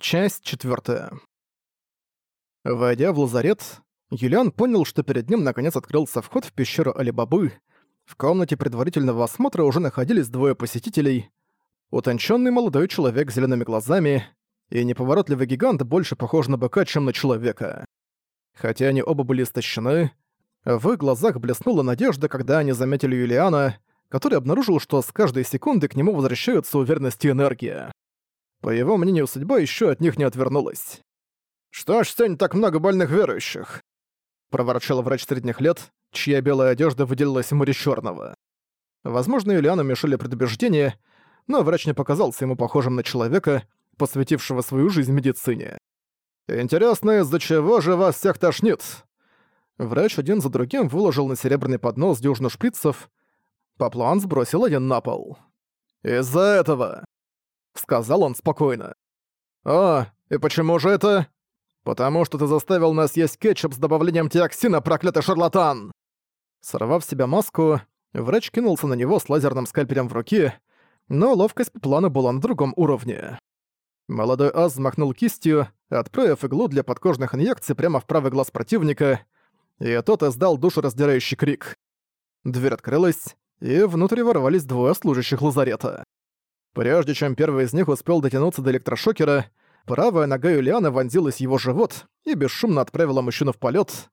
Часть четвертая. Войдя в лазарет, Юлиан понял, что перед ним наконец открылся вход в пещеру Алибабы. В комнате предварительного осмотра уже находились двое посетителей. Утонченный молодой человек с зелеными глазами и неповоротливый гигант больше похож на быка, чем на человека. Хотя они оба были истощены, в их глазах блеснула надежда, когда они заметили Юлиана, который обнаружил, что с каждой секунды к нему возвращаются уверенность и энергия. По его мнению, судьба еще от них не отвернулась. «Что ж сегодня так много больных верующих?» проворчал врач средних лет, чья белая одежда выделилась ему черного. Возможно, Юлиану мешали предубеждения, но врач не показался ему похожим на человека, посвятившего свою жизнь медицине. «Интересно, из-за чего же вас всех тошнит?» Врач один за другим выложил на серебряный поднос дюжину шприцев. Поплан сбросил один на пол. «Из-за этого!» Сказал он спокойно. «О, и почему же это?» «Потому что ты заставил нас есть кетчуп с добавлением тиоксина, проклятый шарлатан!» Сорвав себя маску, врач кинулся на него с лазерным скальпелем в руке, но ловкость плана была на другом уровне. Молодой ас взмахнул кистью, отправив иглу для подкожных инъекций прямо в правый глаз противника, и тот издал душераздирающий крик. Дверь открылась, и внутрь ворвались двое служащих лазарета. Прежде чем первый из них успел дотянуться до электрошокера, правая нога Юлиана вонзилась в его живот и бесшумно отправила мужчину в полет.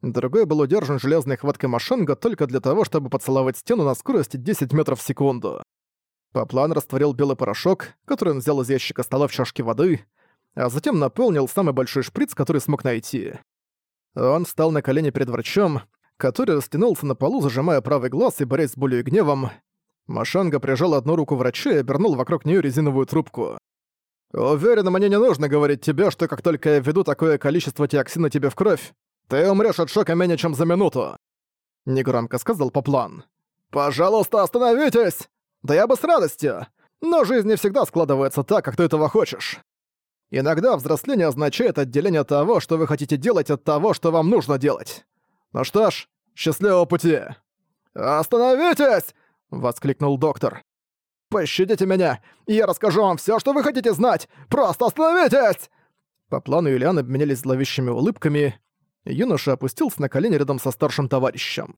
Другой был удержан железной хваткой Машенга только для того, чтобы поцеловать стену на скорости 10 метров в секунду. Поплан растворил белый порошок, который он взял из ящика стола в чашке воды, а затем наполнил самый большой шприц, который смог найти. Он встал на колени перед врачом, который растянулся на полу, зажимая правый глаз и борясь с болью и гневом. Машанга прижал одну руку врача и обернул вокруг нее резиновую трубку. «Уверен, мне не нужно говорить тебе, что как только я введу такое количество тиоксина тебе в кровь, ты умрёшь от шока менее чем за минуту!» Негромко сказал Поплан. «Пожалуйста, остановитесь! Да я бы с радостью! Но жизнь не всегда складывается так, как ты этого хочешь. Иногда взросление означает отделение того, что вы хотите делать, от того, что вам нужно делать. Ну что ж, счастливого пути!» «Остановитесь!» — воскликнул доктор. «Пощадите меня, я расскажу вам все, что вы хотите знать! Просто остановитесь!» По плану Юлиан обменялись зловещими улыбками. Юноша опустился на колени рядом со старшим товарищем.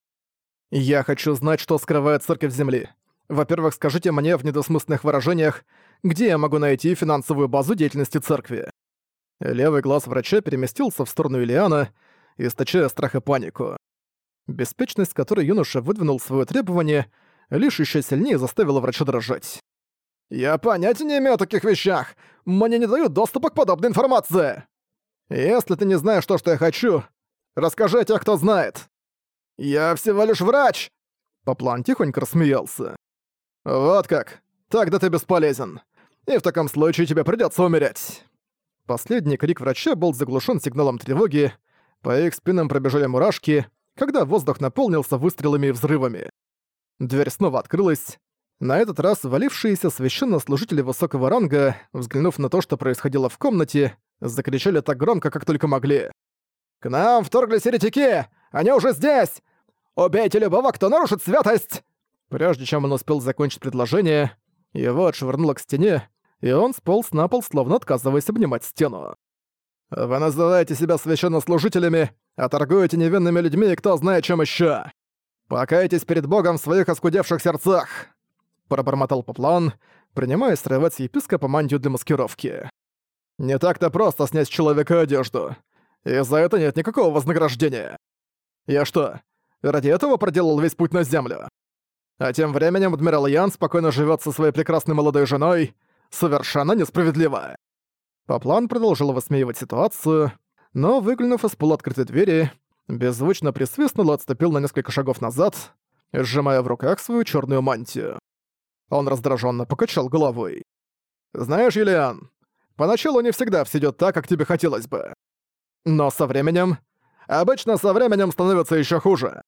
«Я хочу знать, что скрывает церковь Земли. Во-первых, скажите мне в недосмысленных выражениях, где я могу найти финансовую базу деятельности церкви?» Левый глаз врача переместился в сторону Ильяна, источая страх и панику. Беспечность, которой юноша выдвинул свое требование — лишь еще сильнее заставило врача дрожать. «Я понятия не имею о таких вещах! Мне не дают доступа к подобной информации! Если ты не знаешь то, что я хочу, расскажи о тех, кто знает!» «Я всего лишь врач!» Поплан тихонько рассмеялся. «Вот как! Тогда ты бесполезен. И в таком случае тебе придётся умереть!» Последний крик врача был заглушен сигналом тревоги, по их спинам пробежали мурашки, когда воздух наполнился выстрелами и взрывами. Дверь снова открылась. На этот раз валившиеся священнослужители высокого ранга, взглянув на то, что происходило в комнате, закричали так громко, как только могли. «К нам вторглись еретики! Они уже здесь! Убейте любого, кто нарушит святость!» Прежде чем он успел закончить предложение, его отшвырнуло к стене, и он сполз на пол, словно отказываясь обнимать стену. «Вы называете себя священнослужителями, а торгуете невинными людьми и кто знает чем еще. «Покайтесь перед Богом в своих оскудевших сердцах!» Пробормотал Поплан, принимаясь срывать епископа мантию для маскировки. «Не так-то просто снять с человека одежду. И за это нет никакого вознаграждения. Я что, ради этого проделал весь путь на Землю? А тем временем адмирал Ян спокойно живет со своей прекрасной молодой женой. Совершенно несправедливо!» Поплан продолжил высмеивать ситуацию, но, выглянув из полуоткрытой двери, беззвучно присвистнул и отступил на несколько шагов назад, сжимая в руках свою черную мантию. Он раздраженно покачал головой. «Знаешь, Юлиан, поначалу не всегда все идет так, как тебе хотелось бы. Но со временем... Обычно со временем становится еще хуже».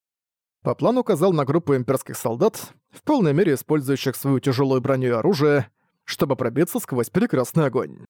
По плану указал на группу имперских солдат, в полной мере использующих свою тяжелую броню и оружие, чтобы пробиться сквозь перекрестный огонь.